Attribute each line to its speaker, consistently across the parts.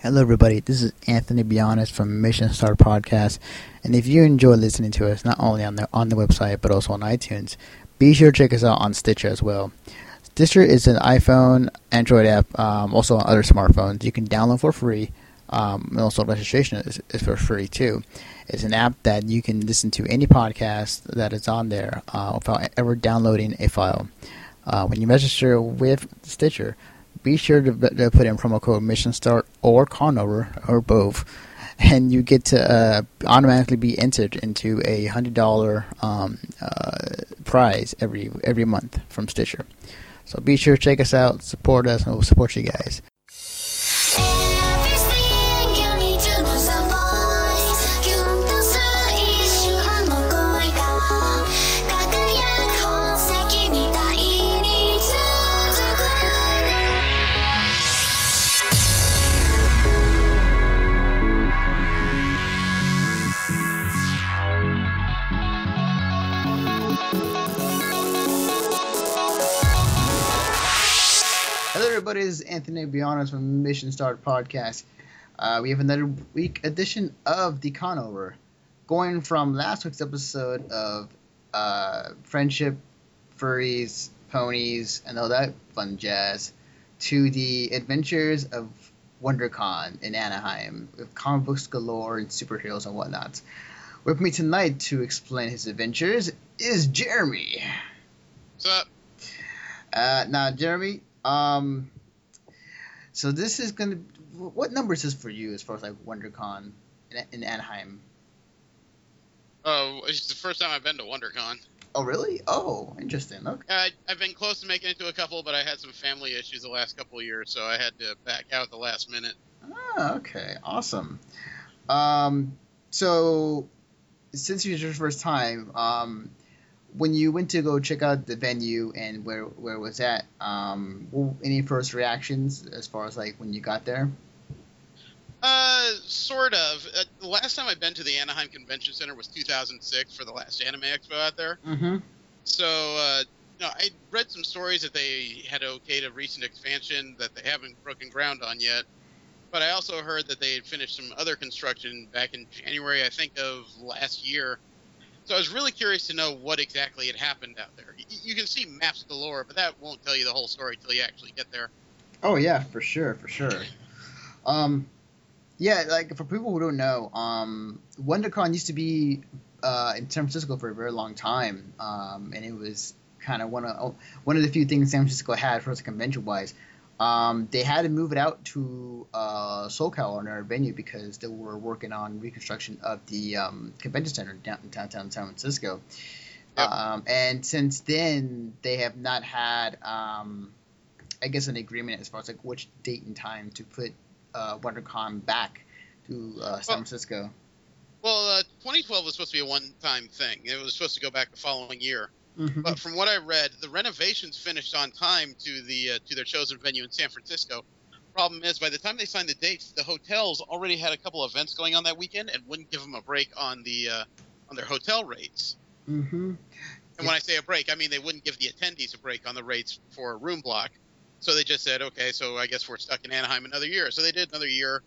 Speaker 1: Hello, everybody. This is Anthony Bionis from Mission Start Podcast, and if you enjoy listening to us, not only on the on the website but also on iTunes, be sure to check us out on Stitcher as well. Stitcher is an iPhone, Android app, um, also on other smartphones. You can download for free, um, and also registration is, is, for free too. It's an app that you can listen to any podcast that is on there uh, without ever downloading a file. Uh, when you register with Stitcher, be sure to, to, put in promo code Mission Start or Conover or both, and you get to uh, automatically be entered into a hundred dollar um, uh, prize every every month from Stitcher. So be sure to check us out, support us, and we'll support you guys. Everybody. This is Anthony Bionis from Mission Start Podcast. Uh, we have another week edition of the Conover. Going from last week's episode of uh, friendship, furries, ponies, and all that fun jazz to the adventures of WonderCon in Anaheim with comic books galore and superheroes and whatnot. With me tonight to explain his adventures is Jeremy.
Speaker 2: What's up?
Speaker 1: Uh, now, Jeremy, um, so this is gonna. What number is this for you as far as like WonderCon in, in Anaheim?
Speaker 2: Oh, it's the first time I've been to WonderCon.
Speaker 1: Oh really? Oh, interesting. Okay.
Speaker 2: I, I've been close to making it to a couple, but I had some family issues the last couple of years, so I had to back out at the last minute.
Speaker 1: Ah, okay, awesome. Um, so since it's your first time, um, when you went to go check out the venue and where where was that? um, any first reactions as far as like when you got there?
Speaker 2: Uh, sort of. Uh, the last time I've been to the Anaheim Convention Center was 2006 for the last Anime Expo out there.
Speaker 1: Mm-hmm.
Speaker 2: So, uh, you know, I read some stories that they had okayed a recent expansion that they haven't broken ground on yet. But I also heard that they had finished some other construction back in January, I think, of last year so I was really curious to know what exactly had happened out there. You can see maps galore, but that won't tell you the whole story until you actually get there.
Speaker 1: Oh yeah, for sure, for sure. Um, yeah, like for people who don't know, um, WonderCon used to be uh, in San Francisco for a very long time, um, and it was kind of one of one of the few things San Francisco had for us convention wise. Um, they had to move it out to uh, SoCal or another venue because they were working on reconstruction of the um, convention center down in downtown San Francisco. Yep. Um, and since then, they have not had, um, I guess, an agreement as far as like which date and time to put uh, WonderCon back to uh, San well, Francisco.
Speaker 2: Well, uh, 2012 was supposed to be a one-time thing. It was supposed to go back the following year. Mm-hmm. But from what I read, the renovations finished on time to the uh, to their chosen venue in San Francisco. Problem is, by the time they signed the dates, the hotels already had a couple events going on that weekend and wouldn't give them a break on the uh, on their hotel rates.
Speaker 1: Mm-hmm. And
Speaker 2: yeah. when I say a break, I mean they wouldn't give the attendees a break on the rates for a room block. So they just said, okay, so I guess we're stuck in Anaheim another year. So they did another year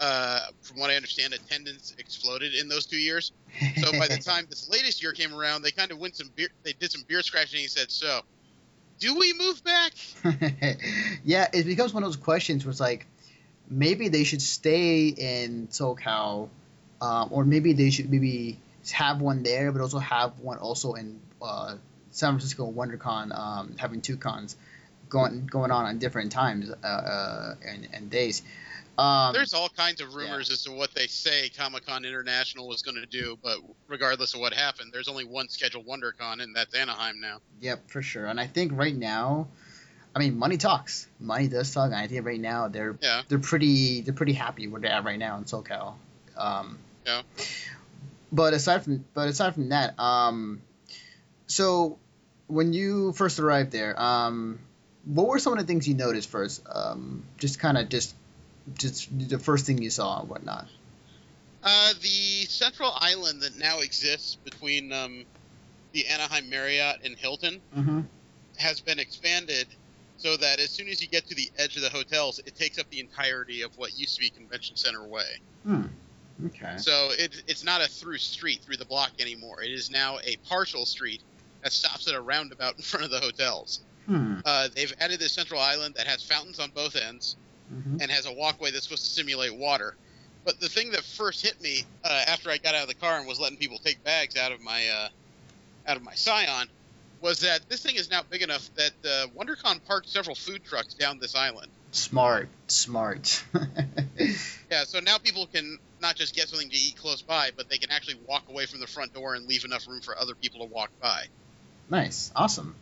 Speaker 2: uh, from what I understand, attendance exploded in those two years. So by the time this latest year came around, they kind of went some beer. They did some beer scratching. He said, "So, do we move back?"
Speaker 1: yeah, it becomes one of those questions where it's like, maybe they should stay in SoCal, um, or maybe they should maybe have one there, but also have one also in uh, San Francisco WonderCon, um, having two cons going going on on different times uh, uh, and, and days.
Speaker 2: Um, There's all kinds of rumors yeah. as to what they say Comic Con International is going to do, but regardless of what happened, there's only one scheduled WonderCon, and that's Anaheim now.
Speaker 1: Yep, for sure. And I think right now, I mean, money talks. Money does talk. And I think right now they're yeah. they're pretty they're pretty happy where they're at right now in SoCal. Um,
Speaker 2: yeah.
Speaker 1: But aside from but aside from that, um, so when you first arrived there, um, what were some of the things you noticed first? Um, just kind of just just the first thing you saw and whatnot?
Speaker 2: Uh, the central island that now exists between um, the Anaheim Marriott and Hilton
Speaker 1: mm-hmm.
Speaker 2: has been expanded so that as soon as you get to the edge of the hotels, it takes up the entirety of what used to be Convention Center Way.
Speaker 1: Hmm. Okay.
Speaker 2: So it, it's not a through street through the block anymore. It is now a partial street that stops at a roundabout in front of the hotels.
Speaker 1: Hmm.
Speaker 2: Uh, they've added this central island that has fountains on both ends
Speaker 1: Mhm.
Speaker 2: and has a walkway that's supposed to simulate water. But the thing that first hit me uh, after I got out of the car and was letting people take bags out of my uh, out of my Scion was that this thing is now big enough that uh, WonderCon parked several food trucks down this island.
Speaker 1: Smart. Smart.
Speaker 2: Yeah, so now people can not just get something to eat close by, but they can actually walk away from the front door and leave enough room for other people to walk by.
Speaker 1: nice. Awesome.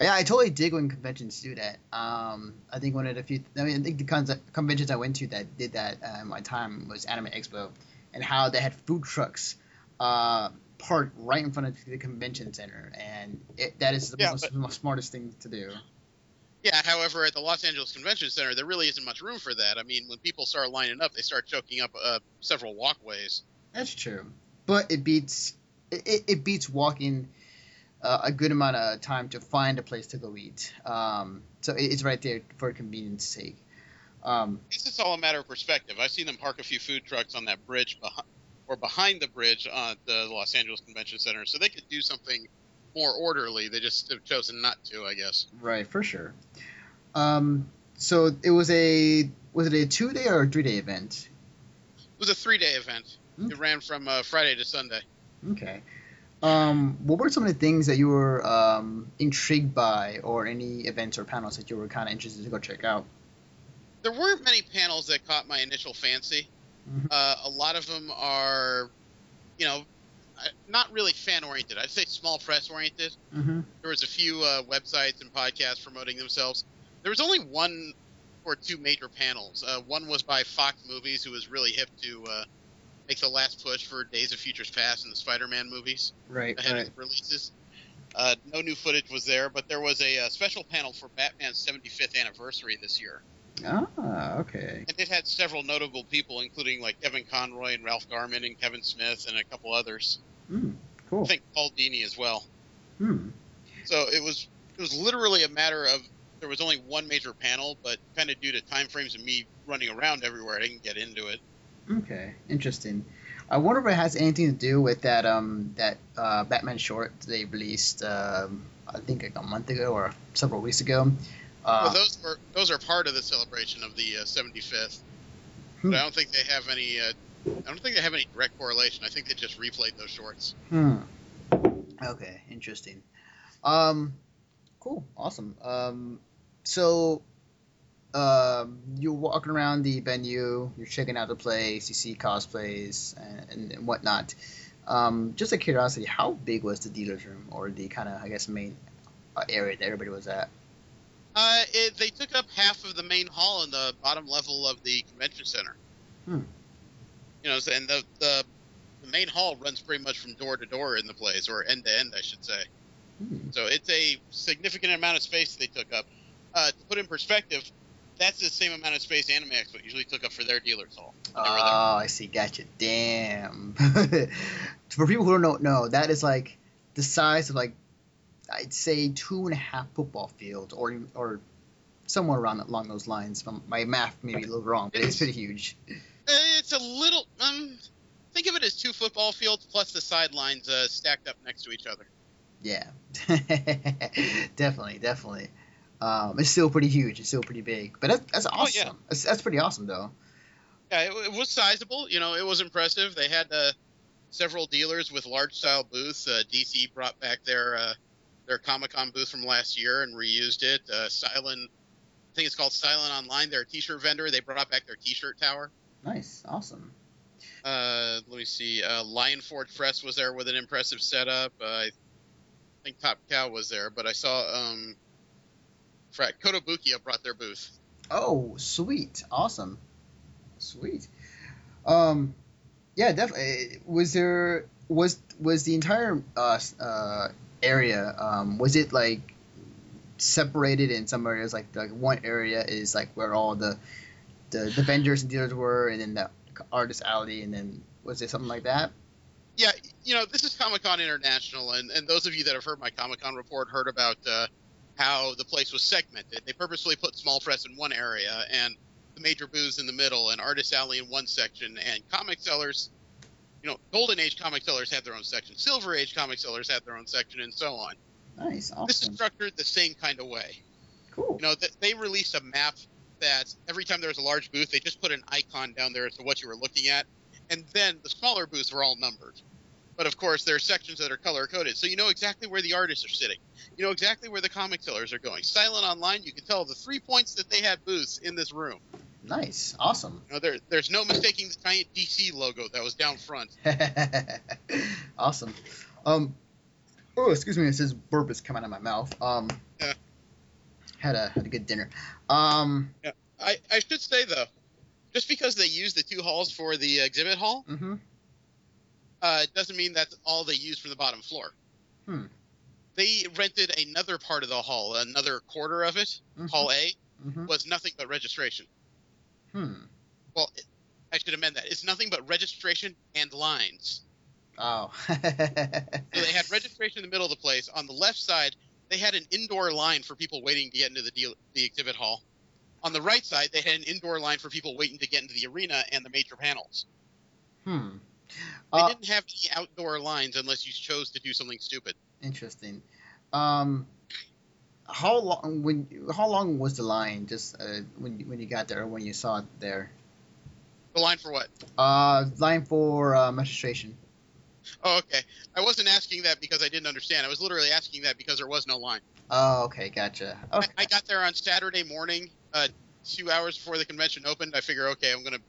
Speaker 1: Yeah, I totally dig when conventions do that. Um, I think one of the few, I mean, I think the cons- conventions I went to that did that uh, in my time was Anime Expo, and how they had food trucks uh, parked right in front of the convention center, and it, that is the
Speaker 2: Yeah,
Speaker 1: most, most smartest thing to do.
Speaker 2: Yeah, however, at the Los Angeles Convention Center, there really isn't much room for that. I mean, when people start lining up, they start choking up uh, several walkways.
Speaker 1: That's true, but it beats it, it- it beats walking uh, a good amount of time to find a place to go eat. Um, so it, it's right there for convenience sake. Um,
Speaker 2: It's just all a matter of perspective. I've seen them park a few food trucks on that bridge behind, or behind the bridge on the Los Angeles Convention Center, so they could do something more orderly. They just have chosen not to, I guess.
Speaker 1: right, for sure. Um, so it was a was it a two day or a three day event?
Speaker 2: It was a three-day event.
Speaker 1: Hmm.
Speaker 2: It ran from uh, Friday to Sunday.
Speaker 1: Okay. Um, what were some of the things that you were um, intrigued by, or any events or panels that you were kind of interested to go check out?
Speaker 2: There weren't many panels that caught my initial fancy.
Speaker 1: Mhm.
Speaker 2: Uh, a lot of them are, you know, not really fan-oriented. I'd say small press-oriented.
Speaker 1: Mm-hmm.
Speaker 2: There was a few uh, websites and podcasts promoting themselves. There was only one or two major panels. Uh, one was by Fox Movies, who was really hip to uh, make the last push for Days of Futures Past and the Spider-Man movies
Speaker 1: Right.
Speaker 2: ahead
Speaker 1: Right.
Speaker 2: of releases. Uh, no new footage was there, but there was a, uh special panel for Batman's 75th anniversary this year,
Speaker 1: Ah, okay.
Speaker 2: and it had several notable people, including like Kevin Conroy and Ralph Garman and Kevin Smith and a couple others.
Speaker 1: Hmm. Cool.
Speaker 2: I think Paul Dini as well.
Speaker 1: Hmm.
Speaker 2: So it was it was literally a matter of there was only one major panel, but kind of due to time frames and me running around everywhere, I didn't get into it.
Speaker 1: Okay, interesting. I wonder if it has anything to do with that um that uh, Batman short they released um, I think like a month ago or several weeks ago. Uh,
Speaker 2: well, those are those are part of the celebration of the uh, 75th,
Speaker 1: Hmm.
Speaker 2: but I don't think they have any. Uh, I don't think they have any direct correlation. I think they just replayed those shorts.
Speaker 1: hmm. Okay, interesting. Um, cool, awesome. Um, so um, you're walking around the venue, you're checking out the place, you see cosplays and, and, and whatnot. Um, just a curiosity, how big was the dealer's room or the kind of I guess main uh, area that everybody was at?
Speaker 2: Uh, it, they took up half of the main hall in the bottom level of the convention center.
Speaker 1: Hmm.
Speaker 2: You know, so- and the, the the main hall runs pretty much from door to door in the place, or end to end, I should say.
Speaker 1: Hmm.
Speaker 2: So it's a significant amount of space they took up. Uh, to put in perspective, that's the same amount of space Anime Expo usually took up for their dealers hall.
Speaker 1: Oh,
Speaker 2: when they were there.
Speaker 1: I see. Gotcha. Damn. For people who don't know, that is like the size of like I'd say two and a half football fields, or or somewhere around along those lines. My- My math may be a little wrong, but it's pretty huge.
Speaker 2: Uh, It's a little. Um, think of it as two football fields plus the sidelines uh, stacked up next to each other.
Speaker 1: Yeah, definitely, definitely. Um, it's still pretty huge. It's still pretty big, but that's, that's
Speaker 2: Oh,
Speaker 1: awesome.
Speaker 2: yeah.
Speaker 1: that's, that's pretty awesome, though.
Speaker 2: Yeah, it, it was sizable. You know, it was impressive. They had uh, several dealers with large style booths. Uh, DC brought back their uh, their Comic Con booth from last year and reused it. Uh, Silent, I think it's called Silent Online. They're a T-shirt vendor. They brought back their T-shirt tower.
Speaker 1: Nice, awesome.
Speaker 2: Uh, let me see. Uh, Lion Forge Press was there with an impressive setup. Uh, I think Top Cow was there, but I saw um, Fra- Kotobukiya brought their booth.
Speaker 1: Oh, sweet, awesome, sweet. Um, yeah, definitely. Was there was was the entire uh, uh area um was it like separated in some areas? Like like one area is like where all the the, the vendors and dealers were, and then the artist alley, and then was it something like that?
Speaker 2: Yeah, you know, this is Comic Con International, and, and those of you that have heard my Comic Con report heard about uh, how the place was segmented. They purposely put small press in one area and the major booths in the middle and artist alley in one section and comic sellers you know golden age comic sellers had their own section silver age comic sellers had their own section and so on
Speaker 1: Nice. Awesome.
Speaker 2: this is structured the same kind of way
Speaker 1: cool.
Speaker 2: you know th- they released a map that every time there was a large booth they just put an icon down there as to what you were looking at and then the smaller booths were all numbered but of course there are sections that are color coded so you know exactly where the artists are sitting you know exactly where the comic sellers are going silent online you can tell the three points that they had booths in this room
Speaker 1: Nice. Awesome.
Speaker 2: you know, there, there's no mistaking the giant dc logo that was down front
Speaker 1: awesome. Um. Oh, excuse me. It says burp is coming out of my mouth. Um.
Speaker 2: Yeah.
Speaker 1: Had a had a good dinner. Um.
Speaker 2: I, I should say though just because they use the two halls for the exhibit hall
Speaker 1: Mm-hmm.
Speaker 2: Uh, doesn't mean that's all they use from the bottom floor.
Speaker 1: Hmm.
Speaker 2: They rented another part of the hall, another quarter of it, Hall A,
Speaker 1: Mm-hmm.
Speaker 2: was nothing but registration.
Speaker 1: Hmm.
Speaker 2: Well, it, I should amend that. It's nothing but registration and lines.
Speaker 1: Oh.
Speaker 2: So they had registration in the middle of the place. On the left side, they had an indoor line for people waiting to get into the, deal, the exhibit hall. On the right side, they had an indoor line for people waiting to get into the arena and the major panels.
Speaker 1: hmm.
Speaker 2: They
Speaker 1: Uh,
Speaker 2: didn't have any outdoor lines unless you chose to do something stupid.
Speaker 1: interesting. Um. How long when how long was the line just uh, when you, when you got there or when you saw it there?
Speaker 2: The line for what?
Speaker 1: Uh, line for uh, registration.
Speaker 2: Oh, okay. I wasn't asking that because I didn't understand. I was literally asking that because there was no line.
Speaker 1: Oh, okay, gotcha. Okay.
Speaker 2: I, I got there on Saturday morning, uh, two hours before the convention opened. I figure, okay, I'm going to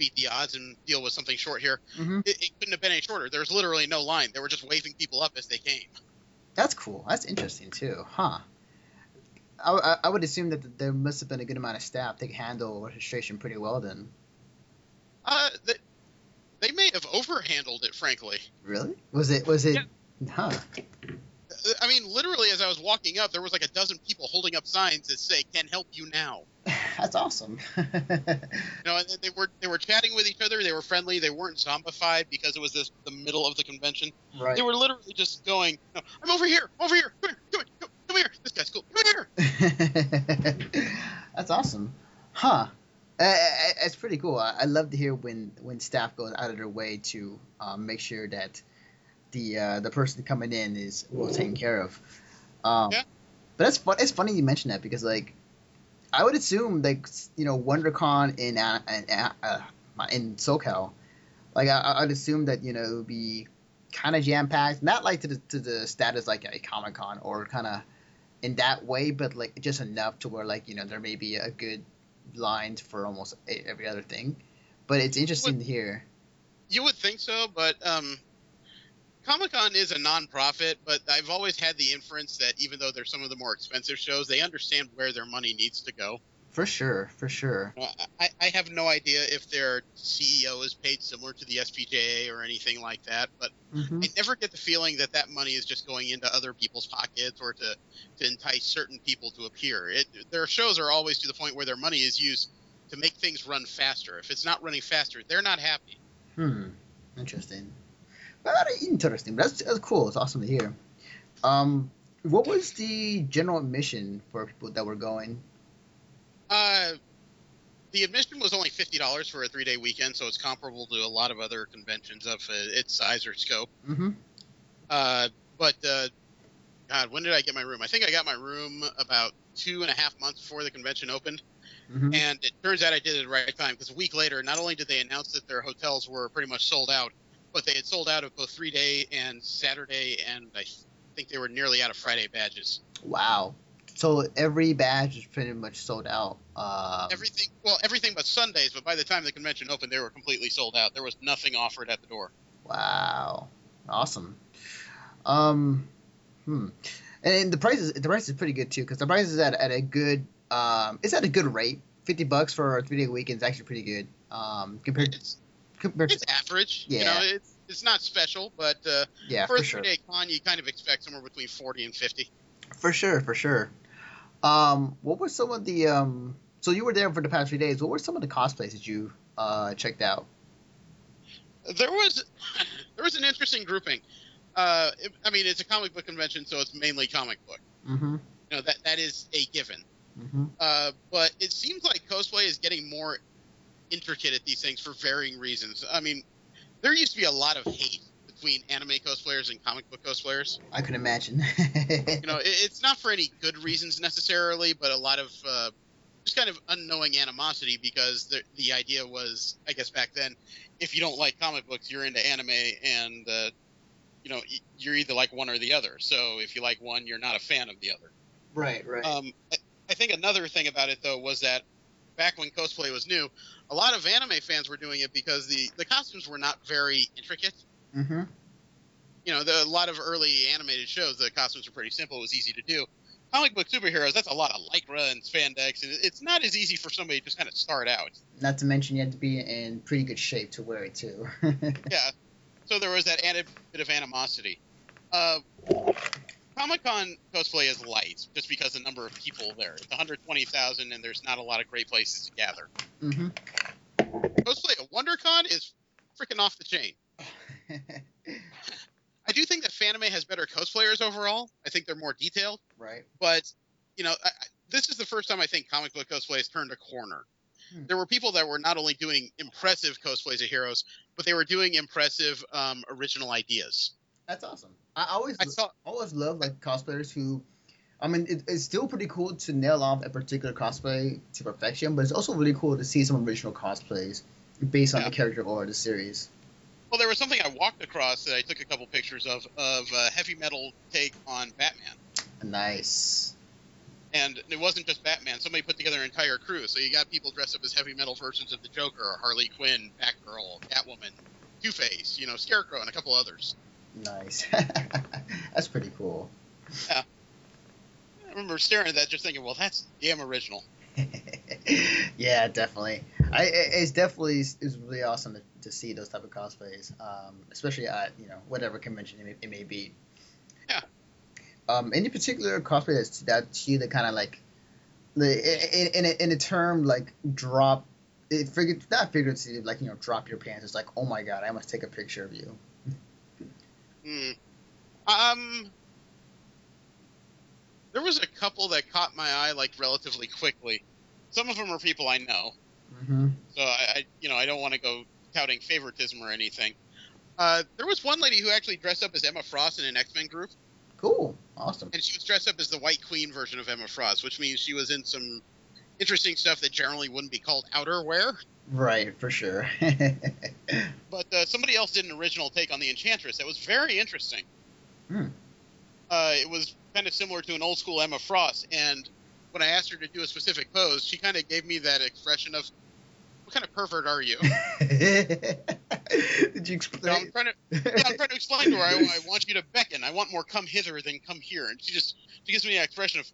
Speaker 2: beat the odds and deal with something short here.
Speaker 1: hmm
Speaker 2: It, it couldn't have been any shorter. There was literally no line. They were just waving people up as they came.
Speaker 1: That's cool. That's interesting too, huh? I, I, I would assume that there must have been a good amount of staff that could handle registration pretty well then.
Speaker 2: Uh, they, they may have overhandled it, frankly.
Speaker 1: Really? Was it? Was it? Huh?
Speaker 2: Uh, I mean, literally, as I was walking up, there was like a dozen people holding up signs that say "Can help you now."
Speaker 1: That's awesome.
Speaker 2: You know, they were they were chatting with each other. They were friendly. They weren't zombified because it was this the middle of the convention.
Speaker 1: right.
Speaker 2: They were literally just going, no, "I'm over here, over here, come here, come here, come, here. This guy's cool. Come here."
Speaker 1: That's awesome, huh? Uh, uh, it's pretty cool. I, I love to hear when when staff goes out of their way to um, make sure that the uh, the person coming in is well taken care of. Um,
Speaker 2: Yeah.
Speaker 1: But it's fun. It's funny you mention that because like I would assume like you know WonderCon in uh, in, uh, in SoCal, like I, I'd assume that you know it would be kind of jam packed, not like to the to the status like a Comic Con or kind of in that way, but like just enough to where like you know there may be a good line for almost every other thing. But it's interesting to hear.
Speaker 2: You would think so, but um, Comic Con is a non-profit. But I've always had the inference that even though they're some of the more expensive shows, they understand where their money needs to go.
Speaker 1: For sure, for sure.
Speaker 2: Uh, I, I have no idea if their CEO is paid similar to the SPJA or anything like that, but
Speaker 1: hmm
Speaker 2: I never get the feeling that that money is just going into other people's pockets or to, to entice certain people to appear. It, their shows are always to the point where their money is used to make things run faster. If it's not running faster, they're not happy.
Speaker 1: Hmm. Interesting. Very interesting. But that's, that's cool. It's awesome to hear. Um, what was the general admission for people that were going?
Speaker 2: Uh, the admission was only fifty dollars for a three-day weekend, so it's comparable to a lot of other conventions of uh, its size or scope.
Speaker 1: Mm-hmm.
Speaker 2: Uh, but uh, God, when did I get my room? I think I got my room about two and a half months before the convention opened.
Speaker 1: Mm-hmm.
Speaker 2: And it turns out I did it at the right time because a week later, not only did they announce that their hotels were pretty much sold out, but they had sold out of both three day and Saturday, and I think they were nearly out of Friday badges.
Speaker 1: Wow. So every badge is pretty much sold out. Um,
Speaker 2: Everything, well, everything but Sundays, but by the time the convention opened, they were completely sold out. There was nothing offered at the door.
Speaker 1: Wow. Awesome. Um, hmm. And the price is the price is pretty good too because the price is at, at a good um it's at a good rate. Fifty bucks for a three day weekend is actually pretty good. Um, compared to
Speaker 2: It's
Speaker 1: compared
Speaker 2: it's
Speaker 1: to
Speaker 2: average. You
Speaker 1: Yeah.
Speaker 2: know, it's it's not special, but uh,
Speaker 1: yeah
Speaker 2: for
Speaker 1: for
Speaker 2: a
Speaker 1: sure
Speaker 2: three day con, you kind of expect somewhere between forty and fifty.
Speaker 1: for sure for sure. Um, what were some of the um? So you were there for the past three days. What were some of the cosplays that you uh checked out?
Speaker 2: There was there was an interesting grouping. Uh, it- I mean, it's a comic book convention, so it's mainly comic book.
Speaker 1: Mm-hmm.
Speaker 2: You know that that is a given.
Speaker 1: hmm
Speaker 2: Uh, but it seems like cosplay is getting more intricate at these things for varying reasons. I mean, there used to be a lot of hate between anime cosplayers and comic book cosplayers.
Speaker 1: I can imagine.
Speaker 2: You know, it, it's not for any good reasons necessarily, but a lot of uh, just kind of unknowing animosity because the the idea was, I guess back then, if you don't like comic books, you're into anime, and uh, you know you're either like one or the other. So if you like one, you're not a fan of the other.
Speaker 1: right, right.
Speaker 2: Um, I, I think another thing about it though was that back when cosplay was new, a lot of anime fans were doing it because the the costumes were not very intricate.
Speaker 1: hmm
Speaker 2: You know, the, a lot of early animated shows, the costumes were pretty simple. It was easy to do. Comic book superheroes, that's a lot of lycra and spandex, and it's not as easy for somebody to just kind of start out.
Speaker 1: Not to mention you had to be in pretty good shape to wear it too.
Speaker 2: Yeah. So there was that added bit of animosity. Uh, Comic Con cosplay is light just because the number of people there. It's 120,000, and there's not a lot of great places to gather.
Speaker 1: hmm
Speaker 2: cosplay at WonderCon is freaking off the chain. I do think that Fanime has better cosplayers overall. I think they're more detailed,
Speaker 1: right.
Speaker 2: but you know, I- this is the first time I think comic book cosplay has turned a corner.
Speaker 1: Hmm.
Speaker 2: There were people that were not only doing impressive cosplays of heroes, but they were doing impressive um, original ideas.
Speaker 1: That's awesome. I always
Speaker 2: I saw
Speaker 1: always love like cosplayers who I mean it, it's still pretty cool to nail off a particular cosplay to perfection, but it's also really cool to see some original cosplays based on
Speaker 2: Yeah.
Speaker 1: the character or the series.
Speaker 2: well, there was something I walked across that I took a couple pictures of of a heavy metal take on Batman.
Speaker 1: Nice.
Speaker 2: And it wasn't just Batman. Somebody put together an entire crew. So you got people dressed up as heavy metal versions of the Joker, Harley Quinn, Batgirl, Catwoman, Two Face, you know, Scarecrow, and a couple others.
Speaker 1: Nice. That's pretty cool. Yeah.
Speaker 2: I remember staring at that, just thinking, well, that's damn original.
Speaker 1: yeah, definitely. I it's definitely it's really awesome to, to see those type of cosplays, um, especially at you know whatever convention it may, it may be.
Speaker 2: Yeah.
Speaker 1: Um, any particular cosplay that's that you that kind of like, the in in a, in a term like drop, it figured not figuratively like you know drop your pants. It's like oh my god, I must take a picture of you.
Speaker 2: Hmm. Um, there was a couple that caught my eye like relatively quickly. Some of them are people I know,
Speaker 1: Mm-hmm.
Speaker 2: so I, I you know, I don't want to go touting favoritism or anything. Uh, there was one lady who actually dressed up as Emma Frost in an X Men group.
Speaker 1: Cool. Awesome.
Speaker 2: and she was dressed up as the White Queen version of Emma Frost, which means she was in some interesting stuff that generally wouldn't be called outerwear.
Speaker 1: Right, for sure.
Speaker 2: But uh, somebody else did an original take on the Enchantress that was very interesting.
Speaker 1: Hmm.
Speaker 2: Uh, it was kind of similar to an old school Emma Frost, and when I asked her to do a specific pose, she kind of gave me that expression of, "What kind of pervert are you?"
Speaker 1: Did you
Speaker 2: So I'm
Speaker 1: explain?
Speaker 2: trying to, yeah, I'm trying to explain to her. I, I want you to beckon. I want more come hither than come here, and she just she gives me the expression of,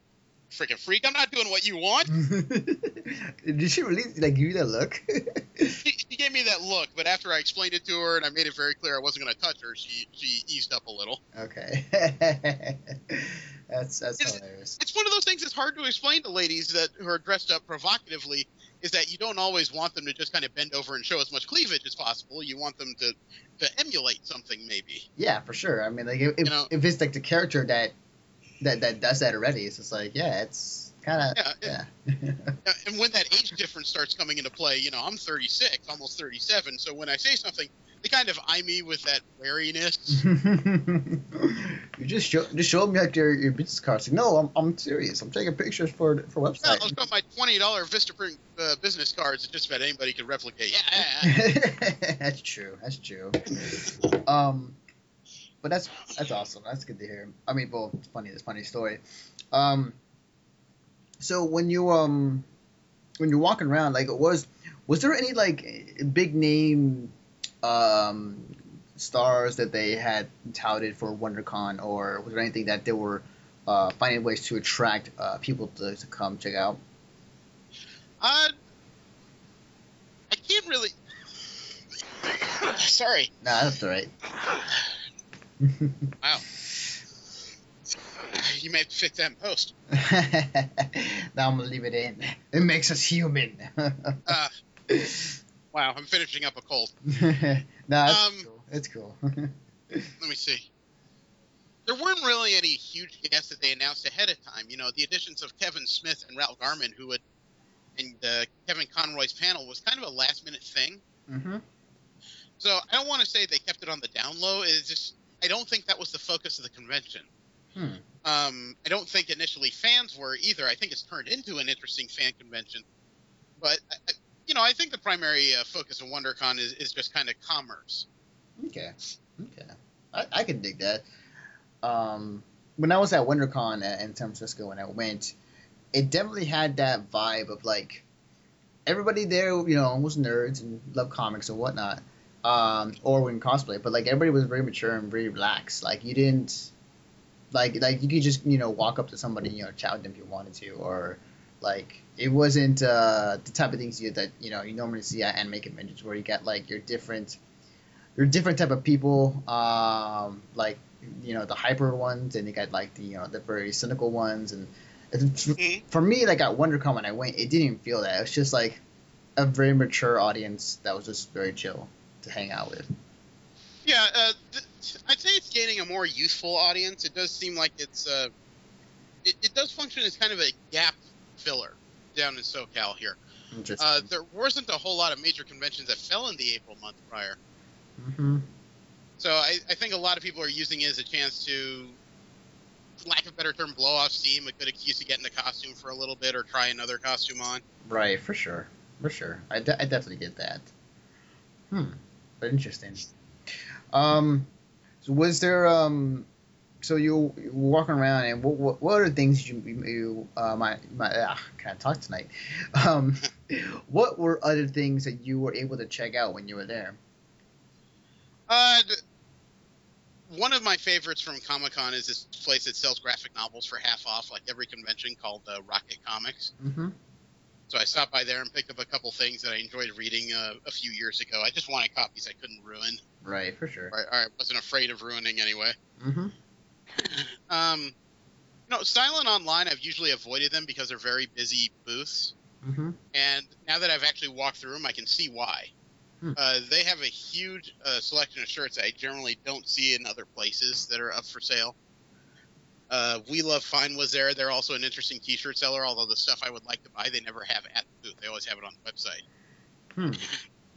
Speaker 2: "Freaking freak! I'm not doing what you want."
Speaker 1: Did she really like give you that look?
Speaker 2: she, she gave me that look, but after I explained it to her and I made it very clear I wasn't going to touch her, she she eased up a little.
Speaker 1: okay. that's that's
Speaker 2: Is it-
Speaker 1: hilarious.
Speaker 2: It's one of those things that's hard to explain to ladies that who are dressed up provocatively. Is that you don't always want them to just kind of bend over and show as much cleavage as possible. You want them to to emulate something, maybe.
Speaker 1: Yeah, for sure. I mean, like if,
Speaker 2: You know-
Speaker 1: if it's like the character that that that does that already, it's just like yeah, it's kind of
Speaker 2: Yeah,
Speaker 1: yeah.
Speaker 2: And when that age difference starts coming into play, you know, I'm 36, almost 37. So when I say something, they kind of eye me with that wariness.
Speaker 1: you just show just show me like your, your business cards. Like, no, I'm, I'm serious. I'm taking pictures for for
Speaker 2: Yeah,
Speaker 1: website.
Speaker 2: I'll show my twenty dollar Vistaprint uh, business cards that just about anybody could replicate. Yeah,
Speaker 1: that's true. That's true. Um, but that's that's awesome. That's good to hear. I mean, well, it's funny. It's a funny story. Um, so when you um when you're walking around, like, was was there any like big name um stars that they had touted for WonderCon, or was there anything that they were uh, finding ways to attract uh, people to, to come check out?
Speaker 2: Uh, I can't really. Sorry.
Speaker 1: Nah, that's all right.
Speaker 2: Wow. You may fix that post.
Speaker 1: now I'm gonna leave it in. It makes us human.
Speaker 2: Uh, wow, I'm finishing up a cold.
Speaker 1: nah, it's
Speaker 2: Um,
Speaker 1: cool. It's cool.
Speaker 2: Let me see. there weren't really any huge guests that they announced ahead of time. You know, the additions of Kevin Smith and Ralph Garman, who would, and uh, Kevin Conroy's panel was kind of a last minute thing.
Speaker 1: Mm-hmm.
Speaker 2: So I don't want to say they kept it on the down low. It's just I don't think that was the focus of the convention.
Speaker 1: Hmm.
Speaker 2: Um, I don't think initially fans were either. I think it's turned into an interesting fan convention, but I, you know I think the primary uh, focus of WonderCon is, is just kind of commerce.
Speaker 1: Okay. Okay. I, I can dig that. Um, when I was at WonderCon in San Francisco when I went, it definitely had that vibe of like everybody there, you know, was nerds and loved comics and whatnot, um, or when cosplay. But like everybody was very mature and very relaxed. Like you didn't, like like you could just you know walk up to somebody you know chat with them if you wanted to, or like it wasn't uh, the type of things you that you know you normally see at anime conventions where you get like your different your different type of people, um, like you know the hyper ones, and you got like the you know the very cynical ones, and
Speaker 2: Mhm.
Speaker 1: for me, like at WonderCon when I went, it didn't even feel that. It was just like a very mature audience that was just very chill to hang out with.
Speaker 2: Yeah, uh, th- I'd say it's gaining a more youthful audience. It does seem like it's uh, it, it does function as kind of a gap filler down in SoCal here.
Speaker 1: Interesting.
Speaker 2: Uh, there wasn't a whole lot of major conventions that fell in the April month prior.
Speaker 1: Mm-hmm.
Speaker 2: So I, I think a lot of people are using it as a chance to, for lack of a better term, blow off steam, a good excuse to get in the costume for a little bit or try another costume on.
Speaker 1: Right, for sure, for sure. I, de- I definitely get that. Hmm, but interesting. Um, so was there um, so you, were walking around and what what, what are things you you uh my my ah, can't talk tonight. Um, what were other things that you were able to check out when you were there?
Speaker 2: Uh, d- one of my favorites from Comic Con is this place that sells graphic novels for half off, like every convention, called uh, Rocket Comics.
Speaker 1: Mm-hmm.
Speaker 2: So I stopped by there and picked up a couple things that I enjoyed reading uh, a few years ago. I just wanted copies I couldn't ruin,
Speaker 1: Right, for sure.
Speaker 2: or, or I wasn't afraid of ruining anyway.
Speaker 1: Mm-hmm.
Speaker 2: Um, know, Silent Online, I've usually avoided them because they're very busy booths.
Speaker 1: Mm-hmm.
Speaker 2: And now that I've actually walked through them, I can see why.
Speaker 1: Hmm.
Speaker 2: Uh, they have a huge uh, selection of shirts I generally don't see in other places that are up for sale. Uh, we Love Fine was there. They're also an interesting T-shirt seller. Although the stuff I would like to buy, they never have at the booth. They always have it on the website.
Speaker 1: Hmm.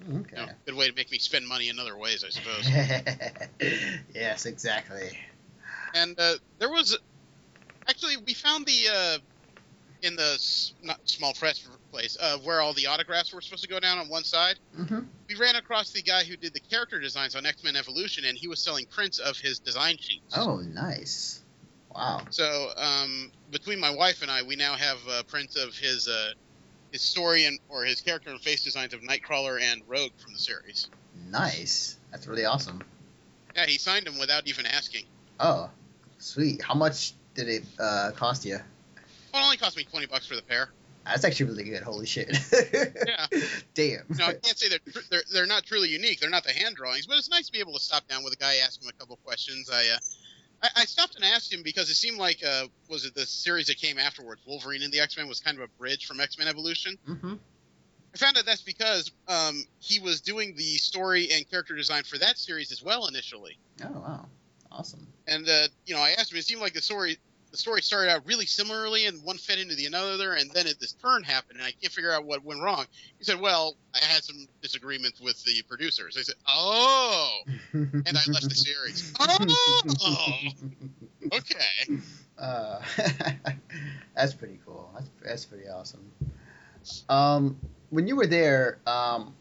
Speaker 2: You
Speaker 1: Okay.
Speaker 2: know, good way to make me spend money in other ways, I suppose.
Speaker 1: yes, exactly.
Speaker 2: and uh, there was actually we found the uh, in the s- not small press place uh, where all the autographs were supposed to go down on one side.
Speaker 1: Mm-hmm.
Speaker 2: we ran across the guy who did the character designs on X Men Evolution, and he was selling prints of his design sheets.
Speaker 1: Oh, nice. Wow.
Speaker 2: So um, between my wife and I, we now have uh, prints of his uh, his story and or his character and face designs of Nightcrawler and Rogue from the series.
Speaker 1: Nice. That's really awesome.
Speaker 2: Yeah, he signed them without even asking.
Speaker 1: Oh, sweet. How much did it uh, cost you?
Speaker 2: Well, it only cost me twenty bucks for the pair.
Speaker 1: That's actually really good. Holy shit.
Speaker 2: Yeah.
Speaker 1: Damn.
Speaker 2: No, I can't say they're, tr- they're they're not truly unique. They're not the hand drawings, but it's nice to be able to stop down with a guy, ask him a couple questions. I uh, I, I stopped and asked him because it seemed like uh, was it the series that came afterwards, Wolverine and the X Men was kind of a bridge from X Men Evolution.
Speaker 1: Mm-hmm.
Speaker 2: I found out that's because um, he was doing the story and character design for that series as well initially.
Speaker 1: Oh, wow. Awesome.
Speaker 2: And uh, you know, I asked him. It seemed like the story the story started out really similarly, and one fed into the another, and then it, this turn happened, and I can't figure out what went wrong. He said, "Well, I had some disagreements with the producers." I said, "Oh."
Speaker 1: and
Speaker 2: I left the series. Oh! Okay.
Speaker 1: Uh, that's pretty cool. That's that's pretty awesome. Um, when you were there, um,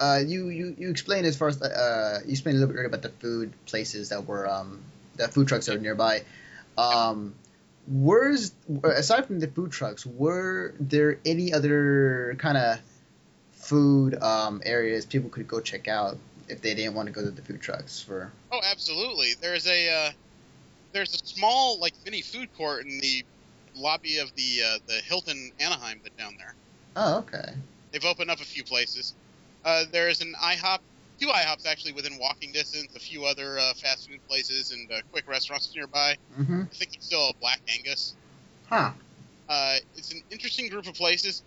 Speaker 1: uh, you, you you explained as far as uh, you explained a little bit about the food places that were um, the food trucks that are nearby. Um, where's aside from the food trucks, were there any other kind of food um, areas people could go check out if they didn't want to go to the food trucks for?
Speaker 2: Oh, absolutely. There's a uh, there's a small like mini food court in the lobby of the uh, the Hilton Anaheim that down there.
Speaker 1: Oh, okay.
Speaker 2: They've opened up a few places. Uh, there's an IHOP, two IHOPs actually within walking distance. A few other uh, fast food places and uh, quick restaurants nearby.
Speaker 1: Mm-hmm.
Speaker 2: I think it's still a Black Angus.
Speaker 1: Huh.
Speaker 2: Uh, it's an interesting group of places.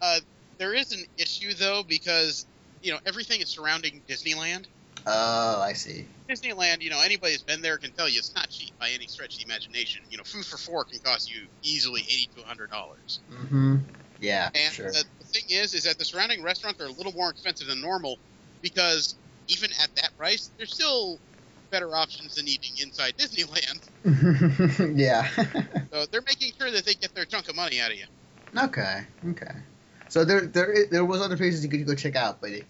Speaker 2: Uh, there is an issue though because you know everything is surrounding Disneyland.
Speaker 1: Oh, I see.
Speaker 2: Disneyland, you know, anybody who's been there can tell you it's not cheap by any stretch of the imagination. You know, food for four can cost you easily eighty to hundred dollars.
Speaker 1: Mm-hmm. Yeah,
Speaker 2: And
Speaker 1: sure.
Speaker 2: the, the thing is, is that the surrounding restaurants are a little more expensive than normal because even at that price, there's still better options than eating inside Disneyland.
Speaker 1: yeah.
Speaker 2: So they're making sure that they get their chunk of money out of you.
Speaker 1: okay. Okay. So there, there, there was other places you could go check out, but it,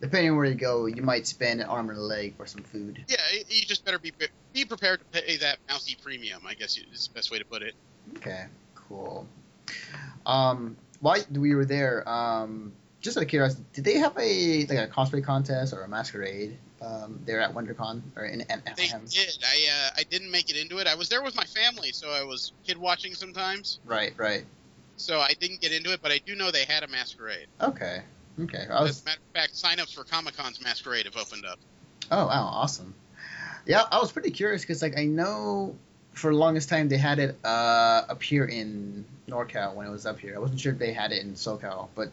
Speaker 1: depending on where you go, you might spend an arm and a leg for some food.
Speaker 2: Yeah, you just better be be prepared to pay that mousy premium. I guess is the best way to put it.
Speaker 1: Okay. Cool. Um, while we were there, um, just out of curiosity, did they have a like a cosplay contest or a masquerade um, there at WonderCon or in
Speaker 2: They
Speaker 1: Anaheim?
Speaker 2: did. I uh, I didn't make it into it. I was there with my family, so I was kid watching sometimes.
Speaker 1: Right. Right.
Speaker 2: So I didn't get into it, but I do know they had a masquerade.
Speaker 1: Okay. Okay. I
Speaker 2: As
Speaker 1: was
Speaker 2: a matter of fact, sign-ups for Comic Con's masquerade have opened up.
Speaker 1: Oh wow, awesome. Yeah, I was pretty curious because like I know for the longest time they had it uh, up here in NorCal when it was up here. I wasn't sure if they had it in SoCal, but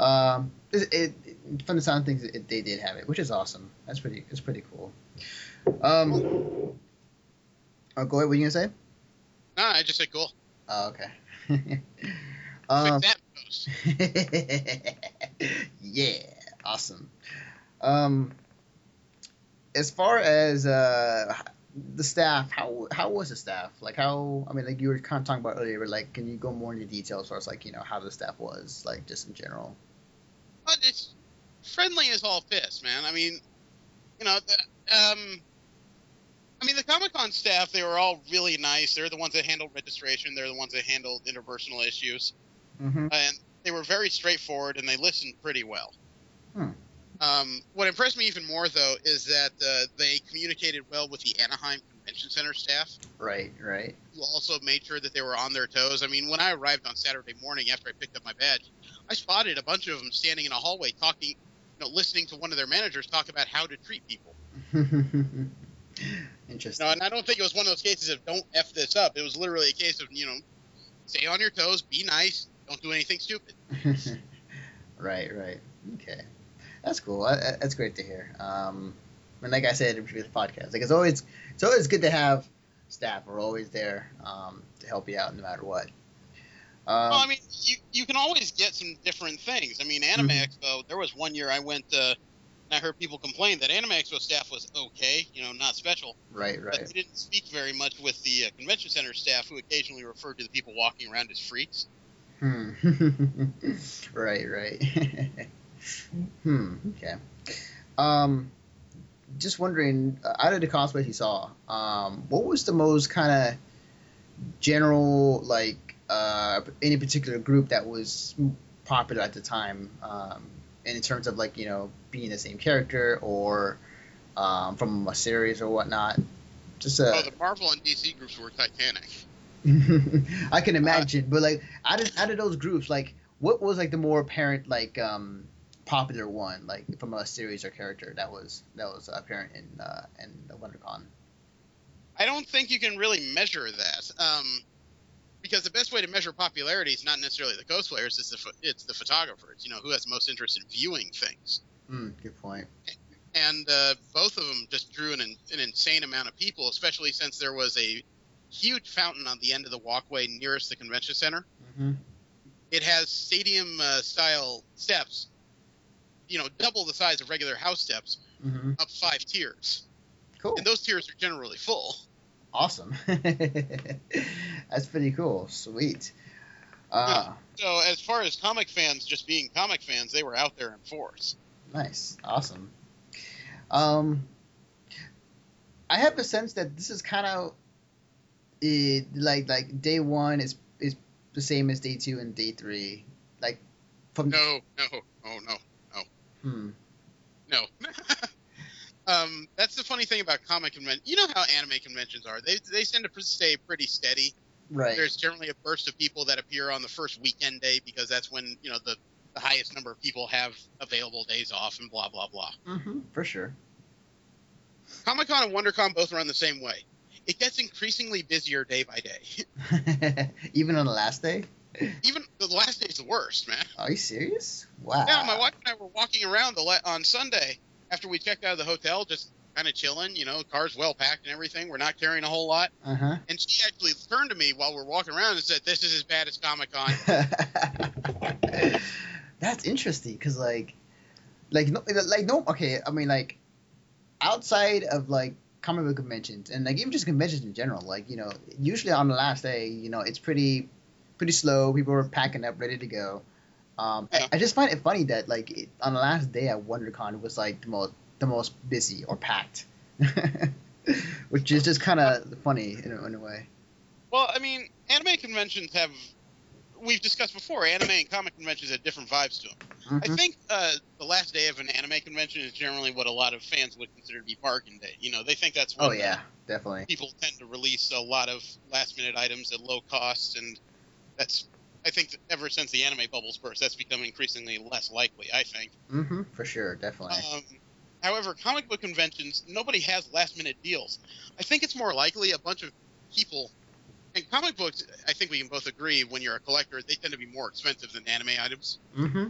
Speaker 1: um, it, it, from the sound of things, it, they did have it, which is awesome. That's pretty. It's pretty cool. Um, oh, go ahead. What you gonna say?
Speaker 2: No, I just said cool.
Speaker 1: Oh, okay. um,
Speaker 2: that post.
Speaker 1: yeah, awesome. Um, as far as uh, the staff, how how was the staff? Like how? I mean, like you were kind of talking about earlier. But like, can you go more into detail as far as like you know how the staff was, like just in general?
Speaker 2: But it's friendly as all piss, man. I mean, you know, the, um, I mean, the Comic Con staff, they were all really nice. They're the ones that handled registration. They're the ones that handled interpersonal issues.
Speaker 1: Mm-hmm.
Speaker 2: and they were very straightforward and they listened pretty well.
Speaker 1: Hmm.
Speaker 2: Um, what impressed me even more, though, is that uh, they communicated well with the Anaheim Convention Center staff,
Speaker 1: Right, right.
Speaker 2: who also made sure that they were on their toes. I mean, when I arrived on Saturday morning after I picked up my badge, I spotted a bunch of them standing in a hallway talking, you know, listening to one of their managers talk about how to treat people.
Speaker 1: Interesting.
Speaker 2: No, and I don't think it was one of those cases of don't f this up. It was literally a case of you know, stay on your toes, be nice, don't do anything stupid.
Speaker 1: right, right. Okay, that's cool. That's great to hear. Um, and like I said in previous podcasts, like it's always it's always good to have staff who are always there um, to help you out no matter what. Um,
Speaker 2: Well, I mean, you, you can always get some different things. I mean, Anime
Speaker 1: Mhm.
Speaker 2: Expo, there was one year I went, uh, and I heard people complain that Anime Expo staff was okay, you know, not special.
Speaker 1: right,
Speaker 2: But
Speaker 1: right.
Speaker 2: they didn't speak very much with the uh, convention center staff, who occasionally referred to the people walking around as freaks.
Speaker 1: Hmm. right, right. hmm. Okay. Um, just wondering, uh, out of the cosplays you saw, um, what was the most kind of general, like, uh, any particular group that was popular at the time, um, and in terms of like you know being the same character or um, from a series or whatnot? Just uh,
Speaker 2: Oh, the Marvel and DC groups were Titanic.
Speaker 1: I can imagine, but like out of out of those groups, like what was like the more apparent like um popular one, like from a series or character that was that was apparent in uh in the WonderCon?
Speaker 2: I don't think you can really measure that. Um, because the best way to measure popularity is not necessarily the cosplayers; it's the it's the photographers. You know, who has the most interest in viewing things.
Speaker 1: Hmm, good point.
Speaker 2: and uh, both of them just drew an, an insane amount of people, especially since there was a huge fountain on the end of the walkway nearest the convention center.
Speaker 1: Mm-hmm.
Speaker 2: It has stadium uh, style steps, you know, double the size of regular house steps,
Speaker 1: Mm-hmm.
Speaker 2: up five tiers,
Speaker 1: Cool.
Speaker 2: and those tiers are generally full.
Speaker 1: Awesome. That's pretty cool. Sweet. Uh,
Speaker 2: So as far as comic fans just being comic fans, they were out there in force.
Speaker 1: Nice, awesome. Um, I have a sense that this is kind of it, like like day one is is the same as day two and day three. Like from
Speaker 2: No, no, oh no,
Speaker 1: hmm,
Speaker 2: no. um, that's the funny thing about comic convention. You know how anime conventions are. They they tend to stay pretty steady.
Speaker 1: right.
Speaker 2: there's generally a burst of people that appear on the first weekend day because that's when you know the, the highest number of people have available days off and blah blah blah.
Speaker 1: Mm-hmm, for sure.
Speaker 2: Comic Con and WonderCon both run the same way. It gets increasingly busier day by day.
Speaker 1: Even on the last day.
Speaker 2: Even the last day's the worst, man.
Speaker 1: Are you serious? Wow.
Speaker 2: Yeah, my wife and I were walking around the la- on Sunday, after we checked out of the hotel, just kind of chilling. You know, car's well packed and everything. We're not carrying a whole lot.
Speaker 1: Uh huh.
Speaker 2: And she actually turned to me while we're walking around and said, "This is as bad as Comic Con."
Speaker 1: That's interesting because like, like no, like no. Okay, I mean like, outside of like comic book conventions and like even just conventions in general, like you know, usually on the last day, you know, it's pretty, pretty slow. People are packing up, ready to go. Um,
Speaker 2: Yeah.
Speaker 1: I, I just find it funny that like it, on the last day at WonderCon, it was like the most the most busy or packed, which is just kind of funny in a, in a way.
Speaker 2: well, I mean, anime conventions have. We've discussed before, anime and comic conventions have different vibes to them. I
Speaker 1: Mhm.
Speaker 2: think uh, the last day of an anime convention is generally what a lot of fans would consider to be bargain day. You know, they think that's when
Speaker 1: Oh yeah, definitely.
Speaker 2: people tend to release a lot of last minute items at low costs, and that's I think that ever since the anime bubbles burst, that's become increasingly less likely. I think.
Speaker 1: Mm-hmm. for sure, definitely.
Speaker 2: Um, however, comic book conventions, nobody has last minute deals. I think it's more likely a bunch of people. And comic books, I think we can both agree, when you're a collector, they tend to be more expensive than anime items.
Speaker 1: Mm-hmm.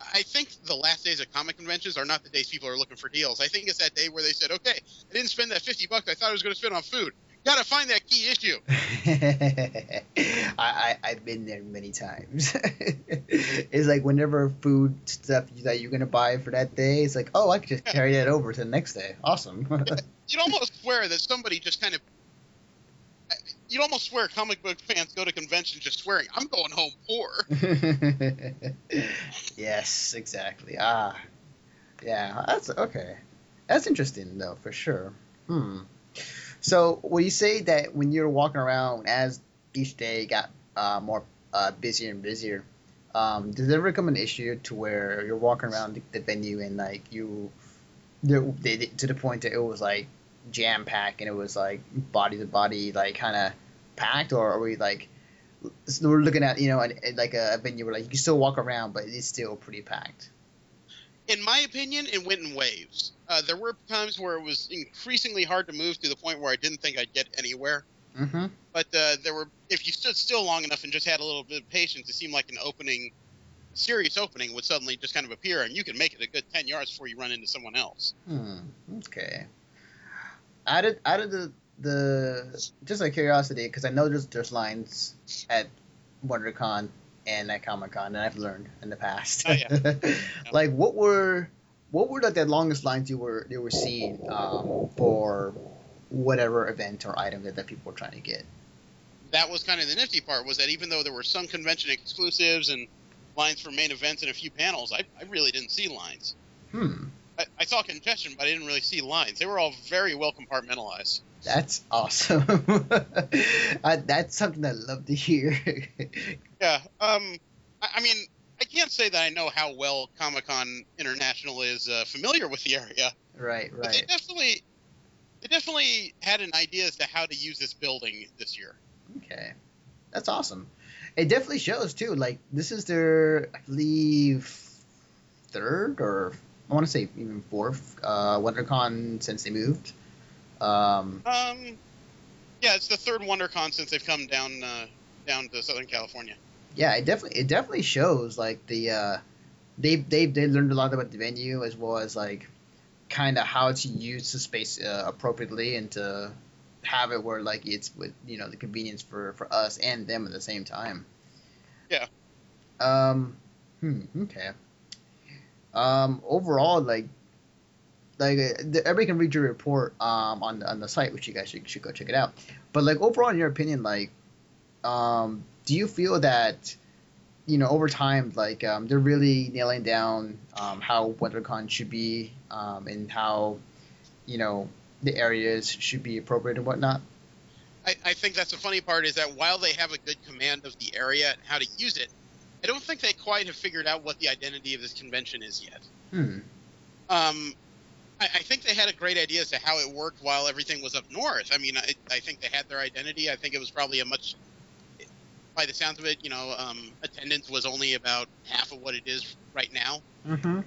Speaker 2: I think the last days of comic conventions are not the days people are looking for deals. I think it's that day where they said, "Okay, I didn't spend that fifty bucks I thought I was going to spend on food. Got to find that key issue."
Speaker 1: I, I I've been there many times. it's like whenever food stuff that you're gonna buy for that day, it's like, oh, I could just carry that over to the next day. Awesome.
Speaker 2: You'd almost swear that somebody just kind of. You'd almost swear comic book fans go to conventions just swearing, "I'm going home poor."
Speaker 1: yes, exactly. Ah, yeah. That's okay. That's interesting though, for sure. Hmm. So, would you say that when you're walking around as each day got uh, more uh, busier and busier, um, does it ever come an issue to where you're walking around the, venue and like you, to the point that it was like jam packed and it was like body to body like kind of packed, or are we like we're looking at you know an, like a venue where like you can still walk around but it's still pretty packed.
Speaker 2: In my opinion, it went in waves. Uh, there were times where it was increasingly hard to move to the point where I didn't think I'd get anywhere.
Speaker 1: Mm-hmm.
Speaker 2: But uh, there were, if you stood still long enough and just had a little bit of patience, it seemed like an opening, serious opening would suddenly just kind of appear, and you could make it a good ten yards before you run into someone else.
Speaker 1: Hmm. Okay. Out of out of the the just out of curiosity, because I know there's there's lines at WonderCon and at Comic Con, and I've learned in the past.
Speaker 2: Oh, yeah.
Speaker 1: like what were what were like the longest lines you were you were seeing um, for whatever event or item that, that people were trying to get?
Speaker 2: That was kind of the nifty part was that even though there were some convention exclusives and lines for main events and a few panels, I, I really didn't see lines.
Speaker 1: Hmm.
Speaker 2: I, I saw congestion, but I didn't really see lines. They were all very well compartmentalized.
Speaker 1: That's awesome. I, that's something I love to hear.
Speaker 2: Yeah. Um. I, I mean, I can't say that I know how well Comic Con International is uh, familiar with the area,
Speaker 1: right,
Speaker 2: but they definitely, they definitely had an idea as to how to use this building this year.
Speaker 1: Okay, that's awesome. It definitely shows too. Like this is their, I believe, third or I want to say even fourth uh, WonderCon since they moved. Um,
Speaker 2: Um. Yeah, it's the third WonderCon since they've come down uh, down to Southern California.
Speaker 1: yeah, it definitely it definitely shows like the uh, they they they learned a lot about the venue as well as like kind of how to use the space uh, appropriately and to have it where like it's with you know the convenience for for us and them at the same time.
Speaker 2: Yeah.
Speaker 1: Um. Hmm. Okay. Um. Overall, like. Like uh, everybody can read your report um, on on the site, which you guys should, should go check it out. But like overall, in your opinion, like, um, do you feel that you know over time, like um, they're really nailing down um, how WonderCon should be um, and how you know the areas should be appropriate and whatnot?
Speaker 2: I, I think that's the funny part is that while they have a good command of the area and how to use it, I don't think they quite have figured out what the identity of this convention is yet.
Speaker 1: Hmm.
Speaker 2: Um, I, I think they had a great idea as to how it worked while everything was up north. I mean, I, I think they had their identity. I think it was probably a much, by the sounds of it, you know, um, attendance was only about half of what it is right now.
Speaker 1: Mm-hmm.
Speaker 2: and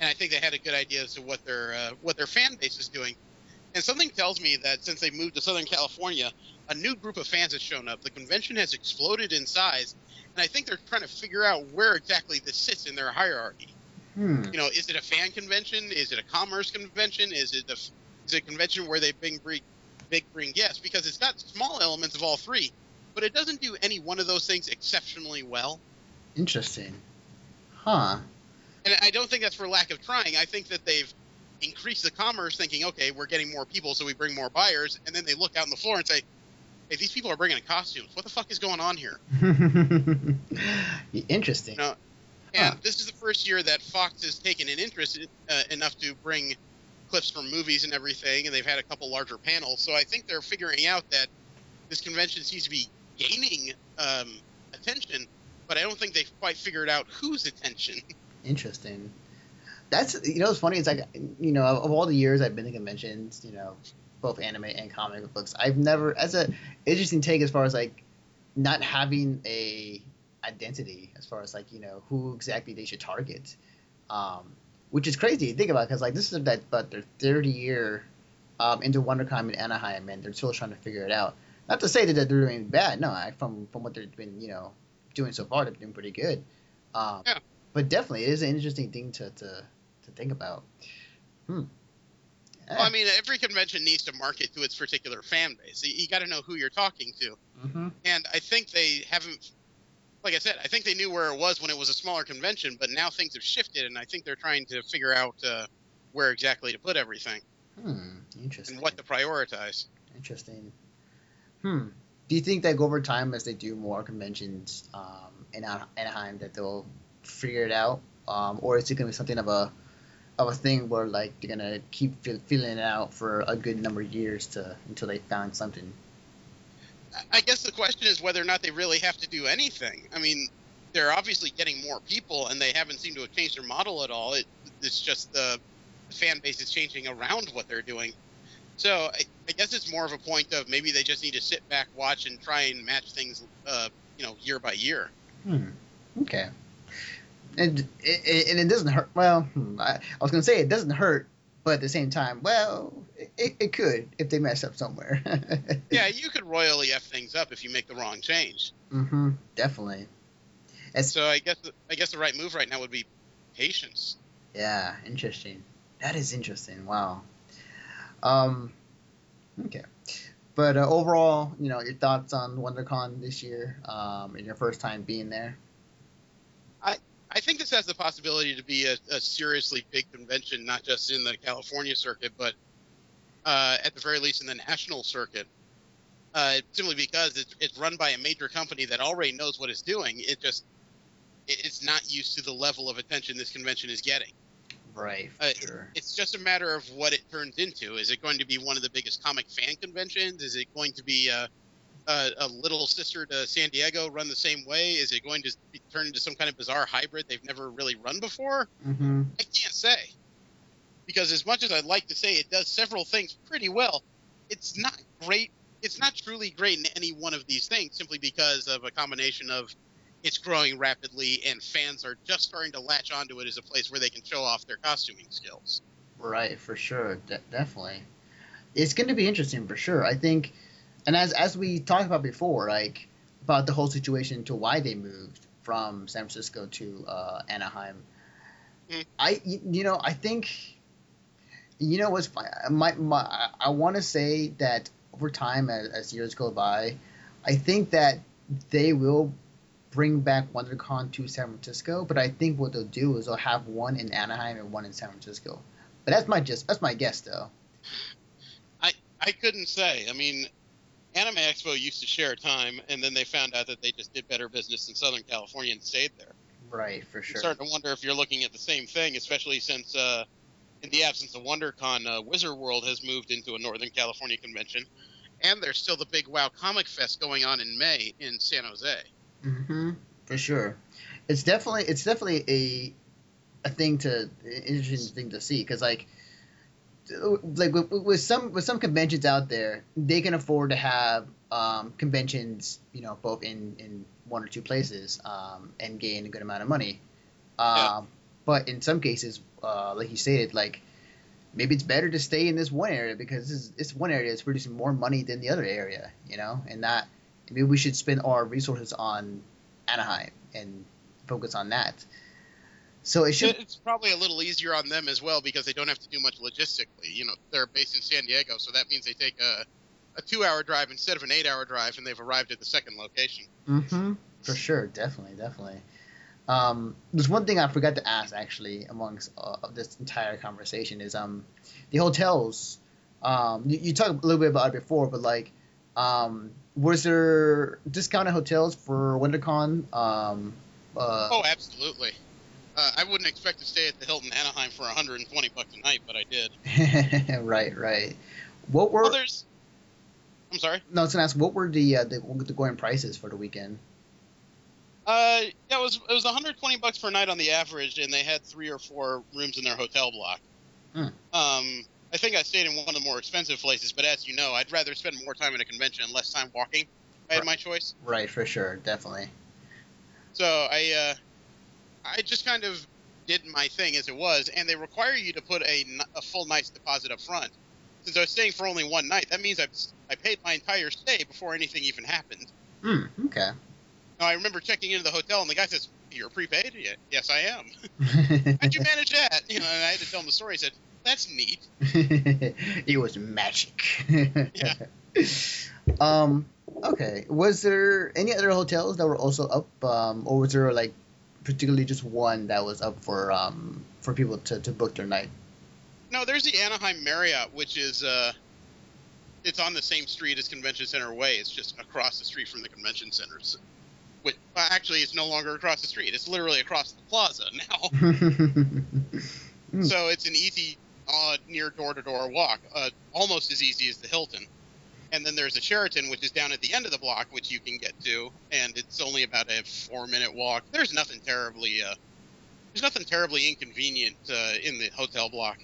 Speaker 2: I think they had a good idea as to what their uh, what their fan base is doing. And something tells me that since they moved to Southern California, a new group of fans has shown up. The convention has exploded in size, and I think they're trying to figure out where exactly this sits in their hierarchy.
Speaker 1: Hmm.
Speaker 2: You know, is it a fan convention? Is it a commerce convention? Is it a is it a convention where they bring bring big bring guests? Because it's got small elements of all three, but it doesn't do any one of those things exceptionally well.
Speaker 1: Interesting. Huh.
Speaker 2: And I don't think that's for lack of trying. I think that they've increased the commerce, thinking, okay, we're getting more people, so we bring more buyers, and then they look out on the floor and say, hey, these people are bringing in costumes. What the fuck is going on here?
Speaker 1: Interesting.
Speaker 2: No. And
Speaker 1: Huh.
Speaker 2: this is the first year that Fox has taken an interest uh, enough to bring clips from movies and everything, and they've had a couple larger panels. So I think they're figuring out that this convention seems to be gaining um, attention, but I don't think they've quite figured out whose attention.
Speaker 1: Interesting. That's you know what's funny is like you know of all the years I've been to conventions, you know, both anime and comic books, I've never as a interesting take as far as like not having a identity as far as like you know who exactly they should target, um, which is crazy to think about because like this is that but their third year um, into WonderCon in Anaheim and they're still trying to figure it out. Not to say that they're doing bad, no. I, from from what they've been you know doing so far, they've been pretty good. Um,
Speaker 2: Yeah.
Speaker 1: But definitely, it is an interesting thing to to, to think about. Hmm.
Speaker 2: Well, I mean, every convention needs to market to its particular fan base. You, you got to know who you're talking to.
Speaker 1: hmm
Speaker 2: And I think they haven't, like I said, I think they knew where it was when it was a smaller convention, but now things have shifted, and I think they're trying to figure out uh, where exactly to put everything
Speaker 1: Hmm. Interesting.
Speaker 2: and what to prioritize.
Speaker 1: Interesting. Hmm. Do you think that over time, as they do more conventions um, in Ana- Anaheim, that they'll figure it out, um, or is it gonna be something of a of a thing where like they're gonna keep feel, feeling it out for a good number of years to until they found something?
Speaker 2: I- I guess the question is whether or not they really have to do anything. I mean, they're obviously getting more people, and they haven't seemed to have changed their model at all. It, it's just the fan base is changing around what they're doing. So I, I guess it's more of a point of maybe they just need to sit back, watch, and try and match things, uh, you know, year by year.
Speaker 1: Hmm. Okay. And it, it, and it doesn't hurt. Well, hmm, I, I was gonna say it doesn't hurt, but at the same time, well, it, it could if they mess up somewhere.
Speaker 2: Yeah, you could royally f things up if you make the wrong change.
Speaker 1: Mm-hmm. Definitely. As,
Speaker 2: So I guess I guess the right move right now would be patience.
Speaker 1: yeah. Interesting. That is interesting. Wow. Um. Okay. But uh, overall, you know, your thoughts on WonderCon this year, um, and your first time being there.
Speaker 2: I think this has the possibility to be a, a seriously big convention, not just in the California circuit, but uh, at the very least in the national circuit. Uh, simply because it's, it's run by a major company that already knows what it's doing. It just it, it's not used to the level of attention this convention is getting.
Speaker 1: Right.
Speaker 2: Uh,
Speaker 1: sure.
Speaker 2: It's just a matter of what it turns into. Is it going to be one of the biggest comic fan conventions? Is it going to be a, a, a little sister to San Diego run the same way? Is it going to be, turn into some kind of bizarre hybrid they've never really run before?
Speaker 1: Mm-hmm.
Speaker 2: I can't say. Because as much as I'd like to say it does several things pretty well, it's not great. It's not truly great in any one of these things simply because of a combination of it's growing rapidly and fans are just starting to latch onto it as a place where they can show off their costuming skills.
Speaker 1: Right, for sure, De- definitely. It's going to be interesting for sure. I think, and as as we talked about before, like about the whole situation to why they moved from San Francisco to uh, Anaheim.
Speaker 2: Mm.
Speaker 1: I you know I think you know what's. My, my I want to say that over time as, as years go by, I think that they will bring back WonderCon to San Francisco. But I think what they'll do is they'll have one in Anaheim and one in San Francisco. But that's my just that's my guess though.
Speaker 2: I I couldn't say. I mean, Anime Expo used to share time, and then they found out that they just did better business in Southern California and stayed there.
Speaker 1: Right, for sure.
Speaker 2: I'm starting to wonder if you're looking at the same thing, especially since, uh, in the absence of WonderCon, uh, Wizard World has moved into a Northern California convention, and there's still the big WoW Comic Fest going on in May in San Jose.
Speaker 1: Mm-hmm. For sure, it's definitely it's definitely a a thing to interesting thing to see because like like with, with some with some conventions out there, they can afford to have um, conventions, you know, both in in one or two places um, and gain a good amount of money. Um,
Speaker 2: Yeah.
Speaker 1: But in some cases, uh, like you stated, like maybe it's better to stay in this one area because this, this one area is producing more money than the other area, you know, and that maybe we should spend our resources on Anaheim and focus on that. So it should.
Speaker 2: It's probably a little easier on them as well because they don't have to do much logistically. You know, they're based in San Diego, so that means they take a, a two-hour drive instead of an eight-hour drive, and they've arrived at the second location.
Speaker 1: Mm-hmm. For sure, definitely, definitely. Um, there's one thing I forgot to ask actually amongst uh, this entire conversation is um the hotels. Um, you, you talked a little bit about it before, but like, um, was there discounted hotels for WonderCon? Um, uh,
Speaker 2: oh, absolutely. Uh, I wouldn't expect to stay at the Hilton Anaheim for 120 bucks a night, but I did.
Speaker 1: right, right. What were?
Speaker 2: Well, there's. I'm sorry.
Speaker 1: No, I was gonna ask what were the uh, the, the going prices for the weekend?
Speaker 2: Uh, yeah, it was it was 120 bucks per night on the average, and they had three or four rooms in their hotel block.
Speaker 1: Hmm.
Speaker 2: Um, I think I stayed in one of the more expensive places, but as you know, I'd rather spend more time in a convention and less time walking. If I had
Speaker 1: Right.
Speaker 2: my choice.
Speaker 1: Right, for sure, definitely.
Speaker 2: So I uh, I just kind of did my thing as it was, and they require you to put a, a full night's deposit up front. Since I was staying for only one night, that means I I paid my entire stay before anything even happened.
Speaker 1: Hmm. Okay.
Speaker 2: Now I remember checking into the hotel, and the guy says, "You're prepaid." Yeah, yes, I am. How'd you manage that? You know, and I had to tell him the story. He said, "That's neat."
Speaker 1: it was magic.
Speaker 2: Yeah.
Speaker 1: Um. Okay. Was there any other hotels that were also up, um, or was there like particularly just one that was up for um for people to, to book their night?
Speaker 2: No, there's the Anaheim Marriott, which is uh, it's on the same street as Convention Center Way. It's just across the street from the convention centers. Which, well, actually, it's no longer across the street. It's literally across the plaza now.
Speaker 1: Hmm.
Speaker 2: so it's an easy, uh, near door-to-door walk, uh, almost as easy as the Hilton. And then there's a Sheraton, which is down at the end of the block, which you can get to, and it's only about a four-minute walk. There's nothing terribly, uh, there's nothing terribly inconvenient uh, in the hotel block.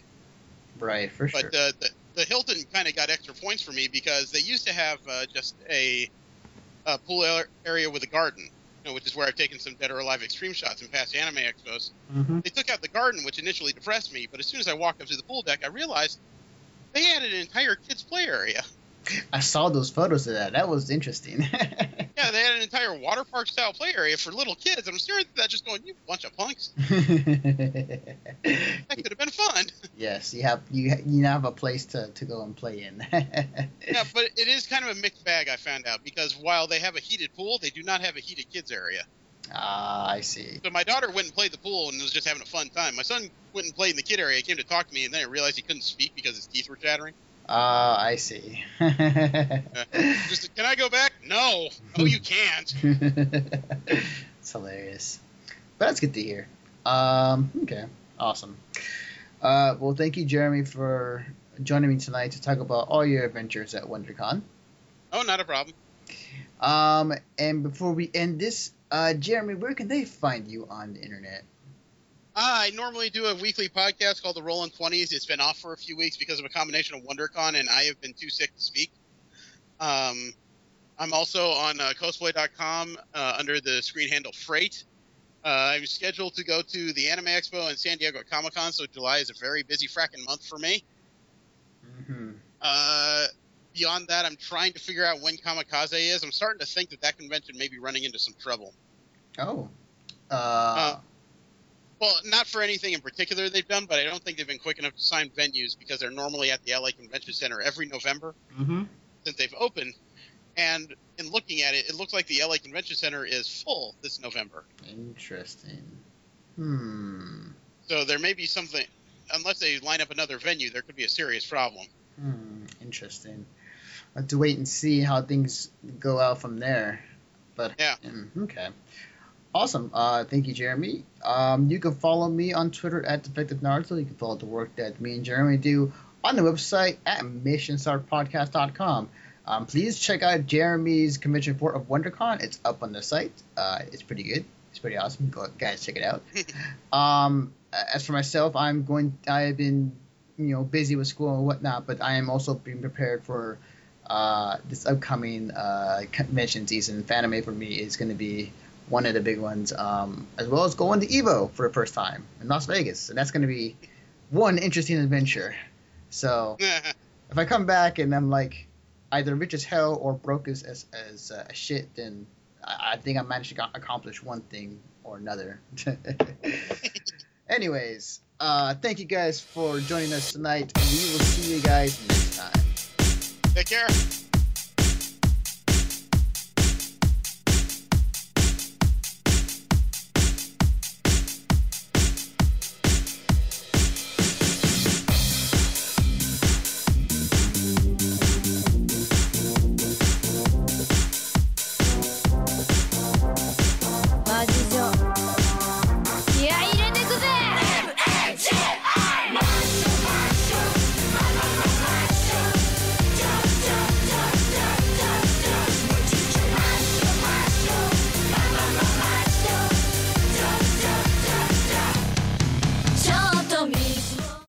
Speaker 1: right, for sure.
Speaker 2: But uh, the the Hilton kind of got extra points for me because they used to have uh, just a, a pool ar- area with a garden, you know, which is where I've taken some Dead or Alive extreme shots in past anime expos.
Speaker 1: hmm
Speaker 2: They took out the garden, which initially depressed me, but as soon as I walked up to the pool deck, I realized they had an entire kids' play area.
Speaker 1: I saw those photos of that. That was interesting.
Speaker 2: Yeah, they had an entire water park style play area for little kids. I'm staring at that, just going, "You bunch of punks! That could have been fun."
Speaker 1: yes, you have you you now have a place to, to go and play in.
Speaker 2: yeah, but it is kind of a mixed bag. I found out because while they have a heated pool, they do not have a heated kids area.
Speaker 1: Ah, I see.
Speaker 2: So my daughter went and played the pool and was just having a fun time. My son went and played in the kid area. He came to talk to me, and then I realized he couldn't speak because his teeth were chattering.
Speaker 1: Ah, I see.
Speaker 2: Just, can I go back? No. Oh, you can't.
Speaker 1: it's hilarious. But that's good to hear. Um, okay, awesome. Uh, well, thank you, Jeremy, for joining me tonight to talk about all your adventures at WonderCon.
Speaker 2: Oh, not a problem.
Speaker 1: Um, and before we end this, uh, Jeremy, where can they find you on the internet?
Speaker 2: I normally do a weekly podcast called the Rolling Twenties. It's been off for a few weeks because of a combination of WonderCon and I have been too sick to speak. Um, I'm also on uh, cosplay.com uh, under the screen handle Freight. Uh, I'm scheduled to go to the Anime Expo and San Diego Comic Con, so July is a very busy fracking month for me.
Speaker 1: Mm-hmm.
Speaker 2: Uh, beyond that, I'm trying to figure out when Kamikaze is. I'm starting to think that that convention may be running into some trouble.
Speaker 1: Oh.
Speaker 2: Well, not for anything in particular they've done, but I don't think they've been quick enough to sign venues because they're normally at the LA Convention Center every November
Speaker 1: mm-hmm.
Speaker 2: since they've opened. And in looking at it, it looks like the LA Convention Center is full this November.
Speaker 1: Interesting. Hmm.
Speaker 2: So there may be something, unless they line up another venue, there could be a serious problem.
Speaker 1: Hmm. Interesting. I have to wait and see how things go out from there. But
Speaker 2: Yeah.
Speaker 1: mm, okay. Awesome. Uh, thank you, Jeremy. Um, you can follow me on Twitter at Defective Naruto. You can follow the work that me and Jeremy do on the website at missionstartpodcast.com. Um, please check out Jeremy's convention report of WonderCon. It's up on the site. Uh, it's pretty good. It's pretty awesome. Go guys, check it out. um, as for myself, I'm going. I've been, you know, busy with school and whatnot, but I am also being prepared for uh, this upcoming uh, convention season. Fanime for me is going to be one of the big ones, um, as well as going to Evo for the first time in Las Vegas, and that's going to be one interesting adventure. So if I come back and I'm like either rich as hell or broke as as, as uh, shit, then I, I think I managed to accomplish one thing or another. Anyways, uh, thank you guys for joining us tonight. We will see you guys next time.
Speaker 2: Take care.